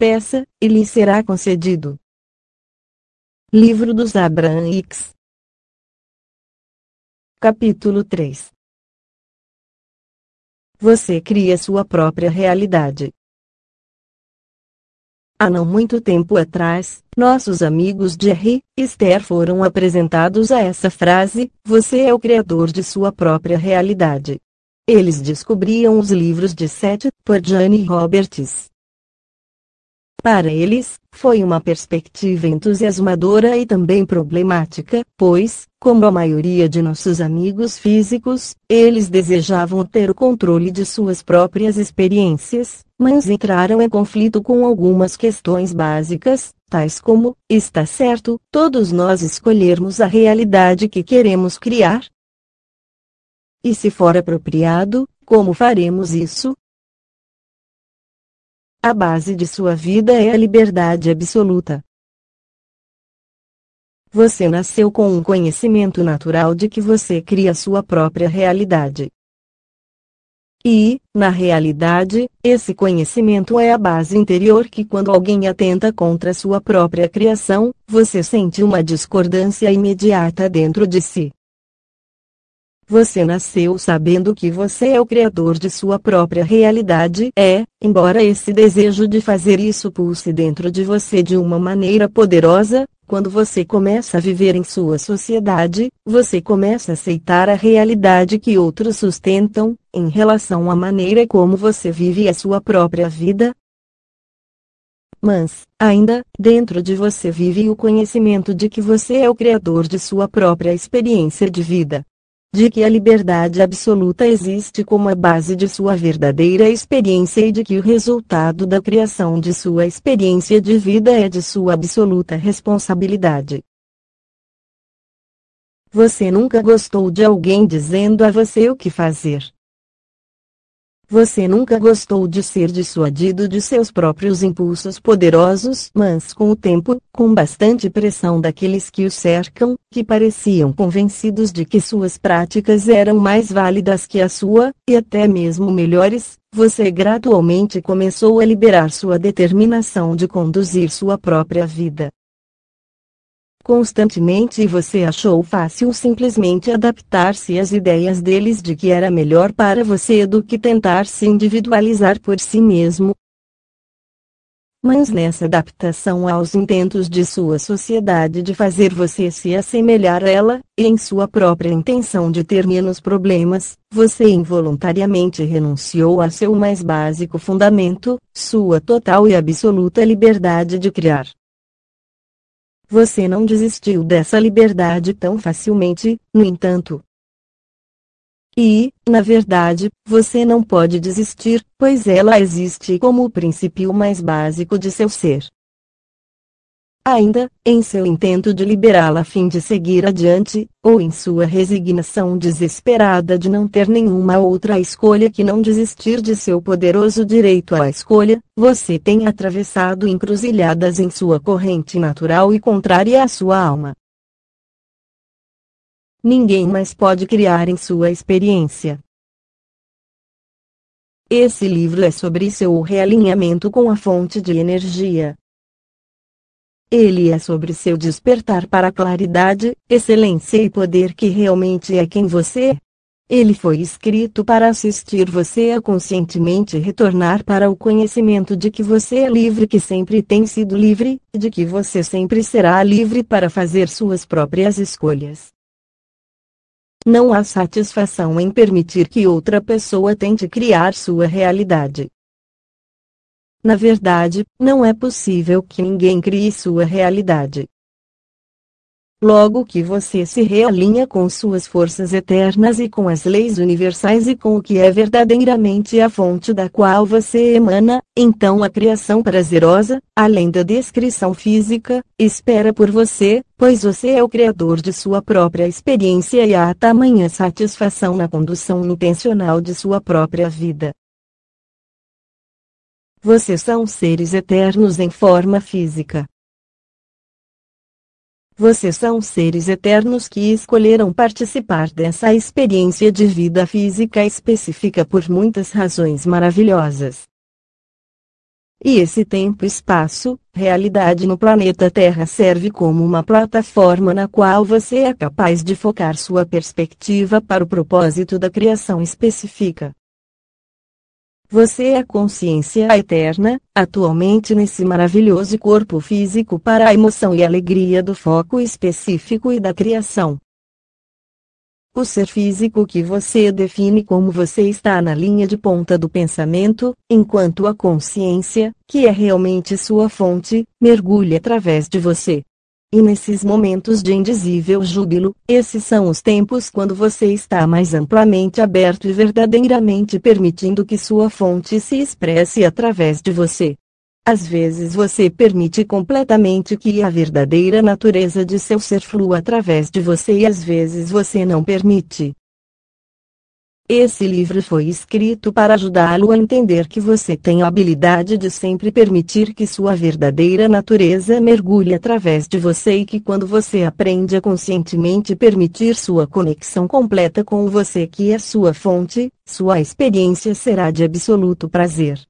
peça, e lhe será concedido. Livro dos Abraãics Capítulo 3 Você cria sua própria realidade. Há não muito tempo atrás, nossos amigos Jerry e Esther foram apresentados a essa frase: Você é o criador de sua própria realidade. Eles descobriam os livros de Seth, por Jane Roberts. Para eles, foi uma perspectiva entusiasmadora e também problemática, pois, como a maioria de nossos amigos físicos, eles desejavam ter o controle de suas próprias experiências, mas entraram em conflito com algumas questões básicas, tais como: está certo, todos nós escolhermos a realidade que queremos criar? E se for apropriado, como faremos isso? A base de sua vida é a liberdade absoluta. Você nasceu com um conhecimento natural de que você cria sua própria realidade. E, na realidade, esse conhecimento é a base interior que, quando alguém atenta contra sua própria criação, você sente uma discordância imediata dentro de si. Você nasceu sabendo que você é o criador de sua própria realidade. É, embora esse desejo de fazer isso pulse dentro de você de uma maneira poderosa, quando você começa a viver em sua sociedade, você começa a aceitar a realidade que outros sustentam, em relação à maneira como você vive a sua própria vida. Mas, ainda, dentro de você vive o conhecimento de que você é o criador de sua própria experiência de vida de que a liberdade absoluta existe como a base de sua verdadeira experiência e de que o resultado da criação de sua experiência de vida é de sua absoluta responsabilidade. Você nunca gostou de alguém dizendo a você o que fazer. Você nunca gostou de ser dissuadido de seus próprios impulsos poderosos, mas com o tempo, com bastante pressão daqueles que o cercam, que pareciam convencidos de que suas práticas eram mais válidas que a sua, e até mesmo melhores, você gradualmente começou a liberar sua determinação de conduzir sua própria vida constantemente e você achou fácil simplesmente adaptar-se às ideias deles de que era melhor para você do que tentar se individualizar por si mesmo. Mas nessa adaptação aos intentos de sua sociedade de fazer você se assemelhar a ela, e em sua própria intenção de ter menos problemas, você involuntariamente renunciou a seu mais básico fundamento, sua total e absoluta liberdade de criar. Você não desistiu dessa liberdade tão facilmente, no entanto. E, na verdade, você não pode desistir, pois ela existe como o princípio mais básico de seu ser. Ainda, em seu intento de liberá-la a fim de seguir adiante, ou em sua resignação desesperada de não ter nenhuma outra escolha que não desistir de seu poderoso direito à escolha, você tem atravessado encruzilhadas em sua corrente natural e contrária à sua alma. Ninguém mais pode criar em sua experiência. Esse livro é sobre seu realinhamento com a fonte de energia, ele é sobre seu despertar para a claridade, excelência e poder que realmente é quem você é. Ele foi escrito para assistir você a conscientemente retornar para o conhecimento de que você é livre, que sempre tem sido livre, de que você sempre será livre para fazer suas próprias escolhas. Não há satisfação em permitir que outra pessoa tente criar sua realidade. Na verdade, não é possível que ninguém crie sua realidade. Logo que você se realinha com suas forças eternas e com as leis universais e com o que é verdadeiramente a fonte da qual você emana, então a criação prazerosa, além da descrição física, espera por você, pois você é o criador de sua própria experiência e há tamanha satisfação na condução intencional de sua própria vida. Vocês são seres eternos em forma física. Vocês são seres eternos que escolheram participar dessa experiência de vida física específica por muitas razões maravilhosas. E esse tempo-espaço, realidade no planeta Terra serve como uma plataforma na qual você é capaz de focar sua perspectiva para o propósito da criação específica. Você é a consciência eterna, atualmente nesse maravilhoso corpo físico para a emoção e alegria do foco específico e da criação. O ser físico que você define como você está na linha de ponta do pensamento, enquanto a consciência, que é realmente sua fonte, mergulha através de você. E nesses momentos de indizível júbilo, esses são os tempos quando você está mais amplamente aberto e verdadeiramente permitindo que sua fonte se expresse através de você. Às vezes você permite completamente que a verdadeira natureza de seu ser flua através de você e às vezes você não permite. Esse livro foi escrito para ajudá-lo a entender que você tem a habilidade de sempre permitir que sua verdadeira natureza mergulhe através de você e que quando você aprende a conscientemente permitir sua conexão completa com você que é sua fonte, sua experiência será de absoluto prazer.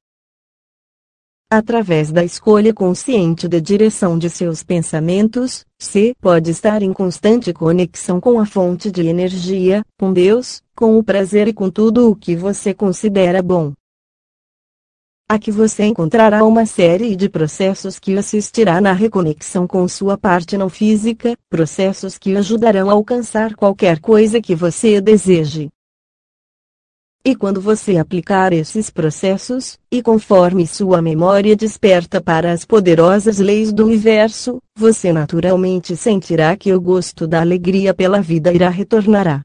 Através da escolha consciente da direção de seus pensamentos, você pode estar em constante conexão com a fonte de energia, com Deus, com o prazer e com tudo o que você considera bom. Aqui você encontrará uma série de processos que assistirá na reconexão com sua parte não física, processos que ajudarão a alcançar qualquer coisa que você deseje. E quando você aplicar esses processos, e conforme sua memória desperta para as poderosas leis do universo, você naturalmente sentirá que o gosto da alegria pela vida irá retornará.